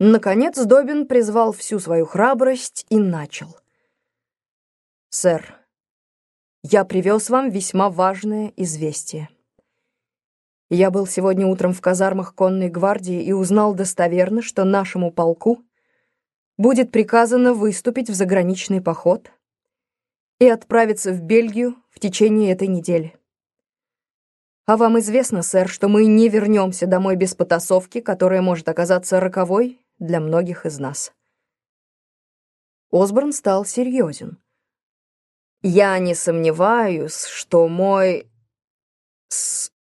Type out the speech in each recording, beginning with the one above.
Наконец Добин призвал всю свою храбрость и начал. «Сэр, я привез вам весьма важное известие. Я был сегодня утром в казармах конной гвардии и узнал достоверно, что нашему полку будет приказано выступить в заграничный поход и отправиться в Бельгию в течение этой недели. А вам известно, сэр, что мы не вернемся домой без потасовки, которая может оказаться роковой для многих из нас. Осборн стал серьезен. «Я не сомневаюсь, что мой... С...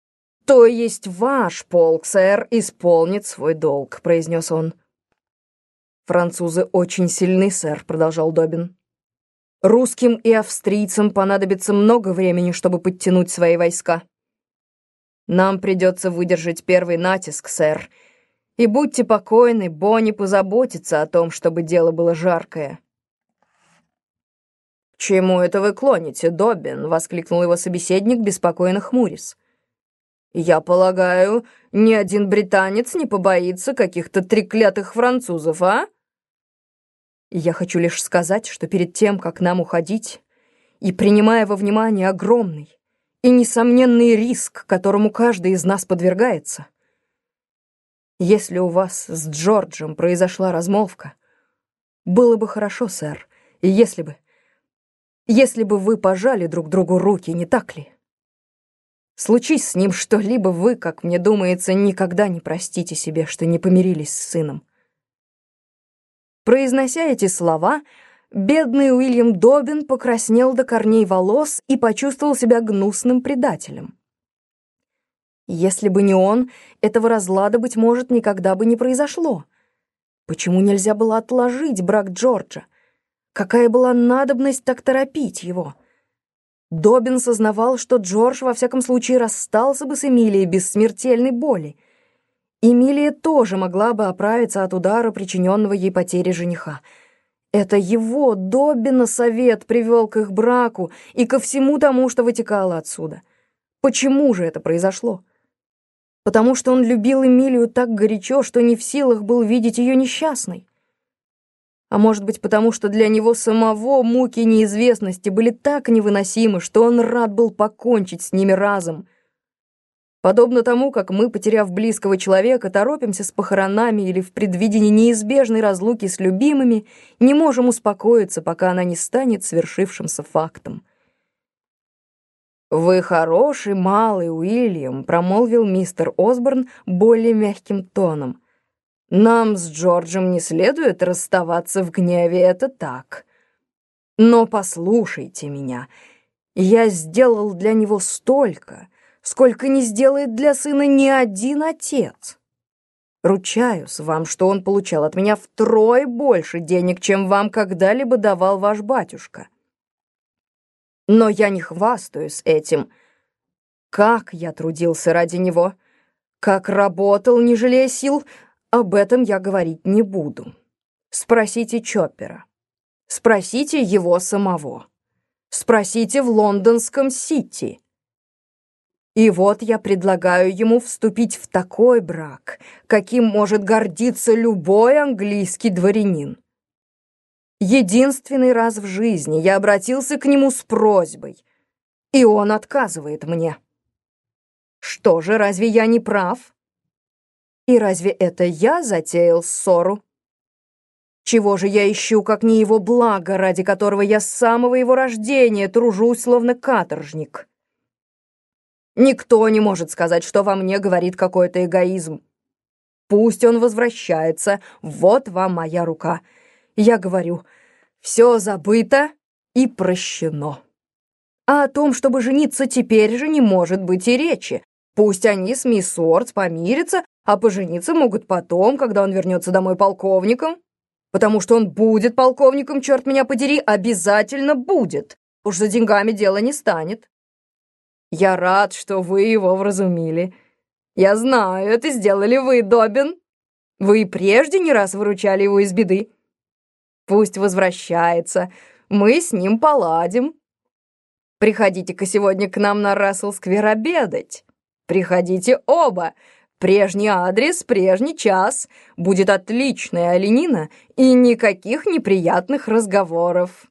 то есть ваш полк, сэр, исполнит свой долг», — произнес он. «Французы очень сильны, сэр», — продолжал Добин. «Русским и австрийцам понадобится много времени, чтобы подтянуть свои войска. Нам придется выдержать первый натиск, сэр, — и будьте покойны, Бонни позаботится о том, чтобы дело было жаркое. «Чему это вы клоните, Добин?» — воскликнул его собеседник, беспокойно хмурясь. «Я полагаю, ни один британец не побоится каких-то треклятых французов, а?» «Я хочу лишь сказать, что перед тем, как нам уходить, и принимая во внимание огромный и несомненный риск, которому каждый из нас подвергается, если у вас с Джорджем произошла размолвка, было бы хорошо, сэр, если бы... Если бы вы пожали друг другу руки, не так ли? Случись с ним что-либо, вы, как мне думается, никогда не простите себе, что не помирились с сыном. Произнося эти слова, бедный Уильям Добин покраснел до корней волос и почувствовал себя гнусным предателем. Если бы не он, этого разлада, быть может, никогда бы не произошло. Почему нельзя было отложить брак Джорджа? Какая была надобность так торопить его? Добин сознавал, что Джордж во всяком случае расстался бы с Эмилией без смертельной боли. Эмилия тоже могла бы оправиться от удара, причиненного ей потери жениха. Это его, Добина, совет привел к их браку и ко всему тому, что вытекало отсюда. Почему же это произошло? Потому что он любил Эмилию так горячо, что не в силах был видеть ее несчастной. А может быть, потому что для него самого муки неизвестности были так невыносимы, что он рад был покончить с ними разом. Подобно тому, как мы, потеряв близкого человека, торопимся с похоронами или в предвидении неизбежной разлуки с любимыми, не можем успокоиться, пока она не станет свершившимся фактом. «Вы хороший малый, Уильям», — промолвил мистер Осборн более мягким тоном. «Нам с Джорджем не следует расставаться в гневе, это так. Но послушайте меня, я сделал для него столько, сколько не сделает для сына ни один отец. Ручаюсь вам, что он получал от меня втрое больше денег, чем вам когда-либо давал ваш батюшка. Но я не хвастаюсь этим. Как я трудился ради него, как работал, не жалея сил, об этом я говорить не буду. Спросите Чоппера. Спросите его самого. Спросите в лондонском Сити. И вот я предлагаю ему вступить в такой брак, каким может гордиться любой английский дворянин. Единственный раз в жизни я обратился к нему с просьбой, и он отказывает мне. Что же, разве я не прав? И разве это я затеял ссору? Чего же я ищу, как не его благо, ради которого я с самого его рождения тружусь, словно каторжник? Никто не может сказать, что во мне говорит какой-то эгоизм. Пусть он возвращается, вот вам моя рука — я говорю, все забыто и прощено. А о том, чтобы жениться теперь же, не может быть и речи. Пусть они с мисс Уортс помирятся, а пожениться могут потом, когда он вернется домой полковником. Потому что он будет полковником, черт меня подери, обязательно будет. Уж за деньгами дело не станет. Я рад, что вы его вразумили. Я знаю, это сделали вы, Добин. Вы и прежде не раз выручали его из беды. Пусть возвращается, мы с ним поладим. Приходите-ка сегодня к нам на Рассел-сквер обедать. Приходите оба. Прежний адрес, прежний час. Будет отличная оленина и никаких неприятных разговоров.